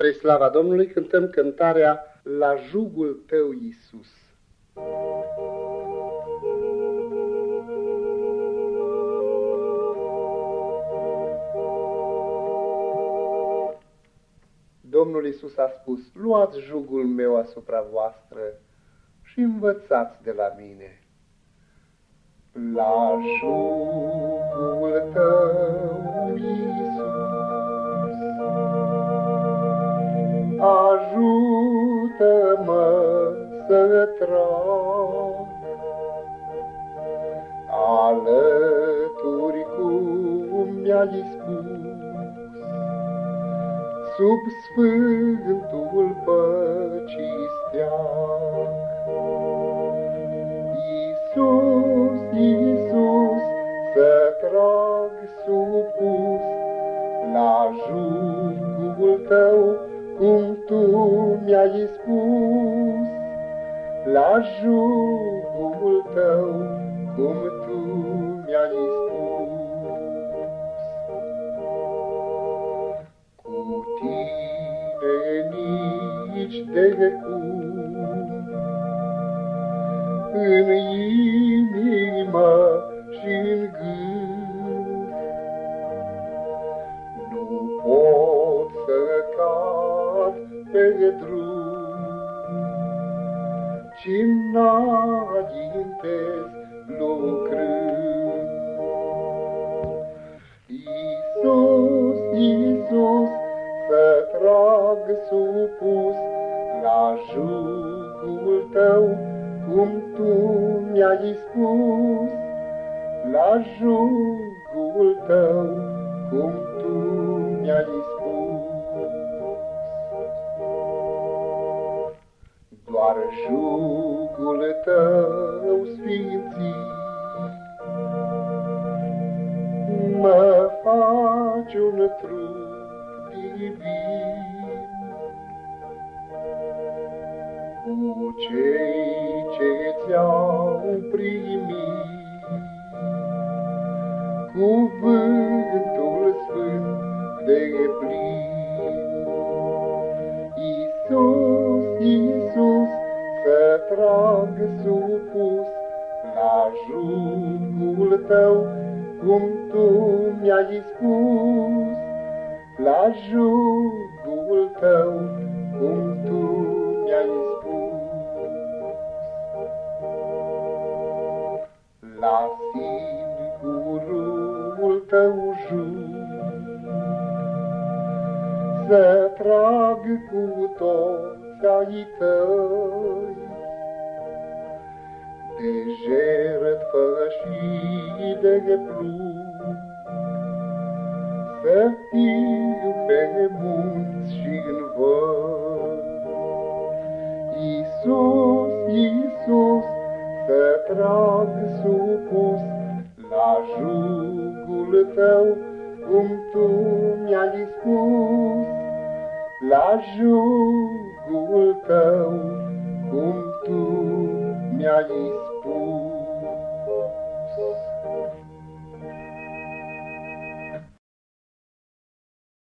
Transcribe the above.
Spre slava Domnului cântăm cântarea La jugul tău, Iisus. Domnul Iisus a spus, luați jugul meu asupra voastră și învățați de la mine. La jugul tău, Iisus, să trag alături cum mi-ai spus, sub sfântul păcii steag. Iisus, Iisus, să trag supus la jugul tău, cum tu mi-ai spus, la jugul tău, cum tu mi-ai spus. Cu tine nici de cum, în inimă și în gând, nu pot să cad pe drum, ci înaintez lucrând. Iisus, Iisus, să trag supus la jugul tău, cum tu mi-ai spus, la jugul tău, cum tu mi-ai spus. Doar jugul tău sfințit mă faci un trup divin cu cei ce ți-au primit cuvântul sfânt de plin. Trag supus la jugul tău, cum tu mi-ai spus, la jugul tău, cum tu mi-ai spus. La singurul tău jug, să trag cu toți ai tăi, de jertfă și de plug, să fiu pe munți și în văr. Iisus, Iisus, să trag supus la jugul tău, cum tu mi-ai spus, la jugul tău, cum tu mi-ai spus. Oh.